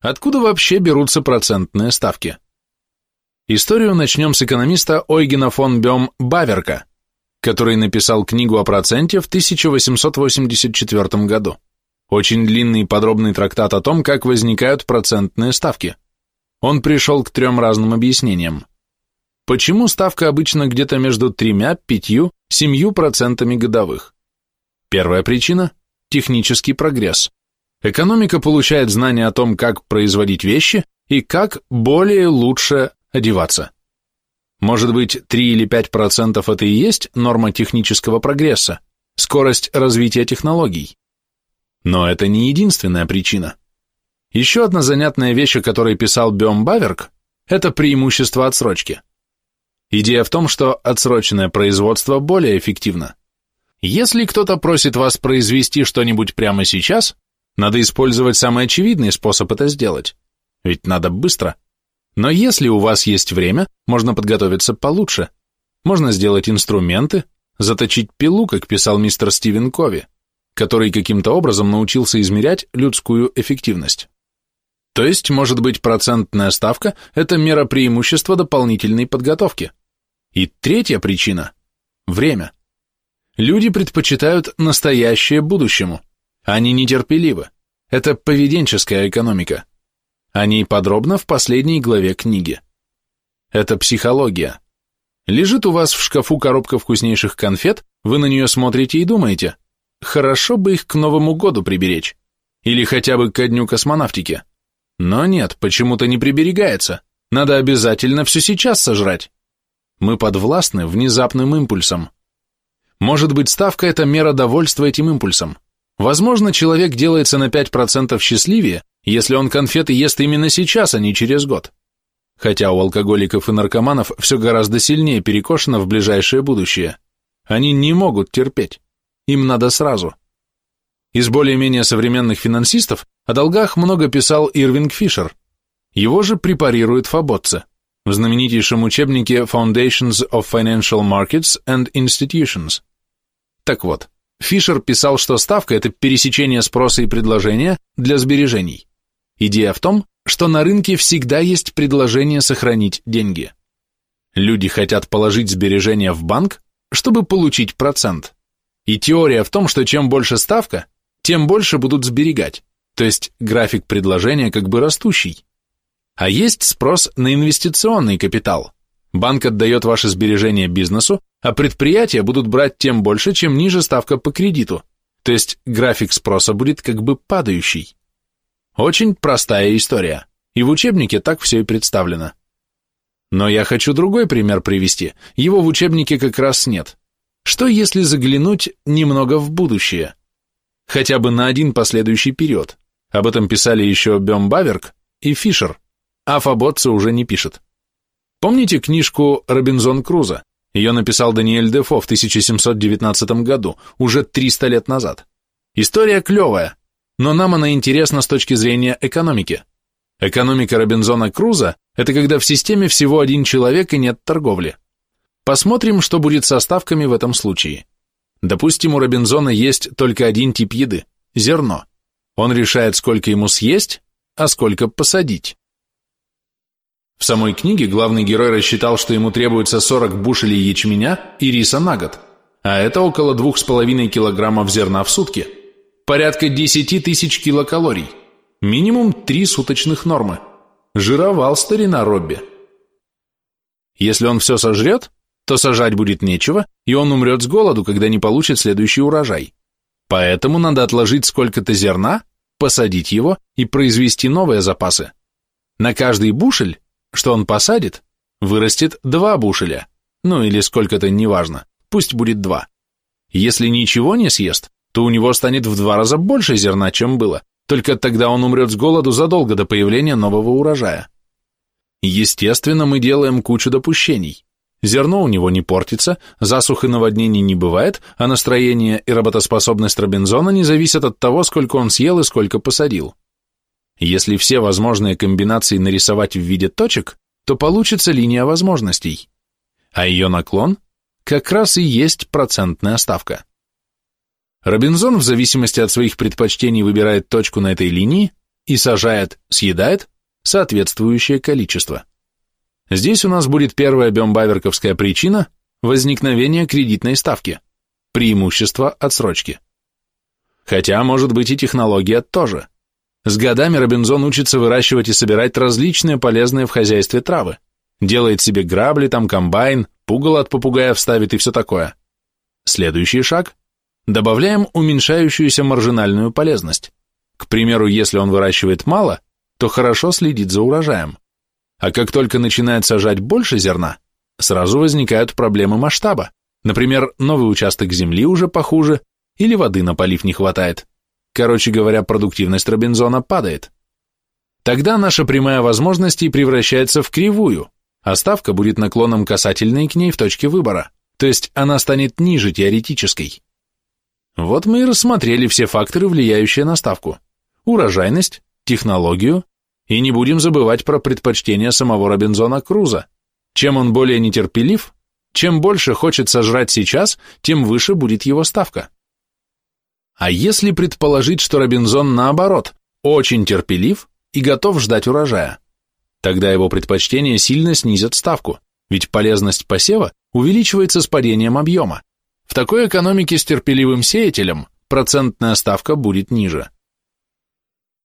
Откуда вообще берутся процентные ставки? Историю начнем с экономиста Ойгена фон Бем Баверка, который написал книгу о проценте в 1884 году. Очень длинный и подробный трактат о том, как возникают процентные ставки. Он пришел к трем разным объяснениям. Почему ставка обычно где-то между тремя, пятью, семью процентами годовых? Первая причина – технический прогресс. Экономика получает знания о том, как производить вещи и как более лучше одеваться. Может быть, 3 или 5% это и есть норма технического прогресса, скорость развития технологий. Но это не единственная причина. Еще одна занятная вещь, о которой писал Бем Баверк, это преимущество отсрочки. Идея в том, что отсроченное производство более эффективно. Если кто-то просит вас произвести что-нибудь прямо сейчас, надо использовать самый очевидный способ это сделать. Ведь надо быстро. Но если у вас есть время, можно подготовиться получше. Можно сделать инструменты, заточить пилу, как писал мистер Стивен Кови, который каким-то образом научился измерять людскую эффективность. То есть, может быть, процентная ставка – это мера преимущества дополнительной подготовки. И третья причина – время. Люди предпочитают настоящее будущему – они нетерпеливы. Это поведенческая экономика. О ней подробно в последней главе книги. Это психология. Лежит у вас в шкафу коробка вкуснейших конфет, вы на нее смотрите и думаете, хорошо бы их к Новому году приберечь. Или хотя бы ко дню космонавтики. Но нет, почему-то не приберегается. Надо обязательно все сейчас сожрать. Мы подвластны внезапным импульсам. Может быть, ставка – это мера довольства этим импульсом. Возможно, человек делается на 5% счастливее, если он конфеты ест именно сейчас, а не через год. Хотя у алкоголиков и наркоманов все гораздо сильнее перекошено в ближайшее будущее. Они не могут терпеть. Им надо сразу. Из более-менее современных финансистов о долгах много писал Ирвинг Фишер. Его же препарирует Фабоцци в знаменитейшем учебнике Foundations of Financial Markets and Institutions. Так вот, Фишер писал, что ставка – это пересечение спроса и предложения для сбережений. Идея в том, что на рынке всегда есть предложение сохранить деньги. Люди хотят положить сбережения в банк, чтобы получить процент. И теория в том, что чем больше ставка, тем больше будут сберегать, то есть график предложения как бы растущий. А есть спрос на инвестиционный капитал – Банк отдает ваши сбережения бизнесу, а предприятия будут брать тем больше, чем ниже ставка по кредиту, то есть график спроса будет как бы падающий. Очень простая история, и в учебнике так все и представлено. Но я хочу другой пример привести, его в учебнике как раз нет. Что если заглянуть немного в будущее? Хотя бы на один последующий период. Об этом писали еще Бем Баверк и Фишер, а Фаботца уже не пишет. Помните книжку «Робинзон Крузо»? Ее написал Даниэль Дефо в 1719 году, уже 300 лет назад. История клевая, но нам она интересна с точки зрения экономики. Экономика Робинзона Круза – это когда в системе всего один человек и нет торговли. Посмотрим, что будет со ставками в этом случае. Допустим, у Робинзона есть только один тип еды – зерно. Он решает, сколько ему съесть, а сколько посадить. В самой книге главный герой рассчитал, что ему требуется 40 бушелей ячменя и риса на год, а это около 2,5 килограммов зерна в сутки, порядка 10 тысяч килокалорий, минимум 3 суточных нормы. Жировал старина Робби. Если он все сожрет, то сажать будет нечего, и он умрет с голоду, когда не получит следующий урожай. Поэтому надо отложить сколько-то зерна, посадить его и произвести новые запасы. На каждый бушель что он посадит, вырастет два бушеля, ну или сколько-то, неважно, пусть будет два. Если ничего не съест, то у него станет в два раза больше зерна, чем было, только тогда он умрет с голоду задолго до появления нового урожая. Естественно, мы делаем кучу допущений. Зерно у него не портится, засух и наводнений не бывает, а настроение и работоспособность Робинзона не зависят от того, сколько он съел и сколько посадил. Если все возможные комбинации нарисовать в виде точек, то получится линия возможностей. А ее наклон как раз и есть процентная ставка. Робинзон в зависимости от своих предпочтений выбирает точку на этой линии и сажает, съедает соответствующее количество. Здесь у нас будет первая бембаверковская причина – возникновение кредитной ставки, преимущество отсрочки. Хотя, может быть, и технология тоже. С годами Робинзон учится выращивать и собирать различные полезные в хозяйстве травы. Делает себе грабли, там комбайн, пугало от попугая вставит и все такое. Следующий шаг – добавляем уменьшающуюся маржинальную полезность. К примеру, если он выращивает мало, то хорошо следит за урожаем. А как только начинает сажать больше зерна, сразу возникают проблемы масштаба. Например, новый участок земли уже похуже, или воды на полив не хватает. Короче говоря, продуктивность Робинзона падает. Тогда наша прямая возможность и превращается в кривую, а ставка будет наклоном касательной к ней в точке выбора, то есть она станет ниже теоретической. Вот мы и рассмотрели все факторы, влияющие на ставку. Урожайность, технологию, и не будем забывать про предпочтение самого Робинзона Круза. Чем он более нетерпелив, чем больше хочет сожрать сейчас, тем выше будет его ставка. А если предположить, что Робинзон наоборот, очень терпелив и готов ждать урожая, тогда его предпочтения сильно снизят ставку, ведь полезность посева увеличивается с падением объема. В такой экономике с терпеливым сеятелем процентная ставка будет ниже.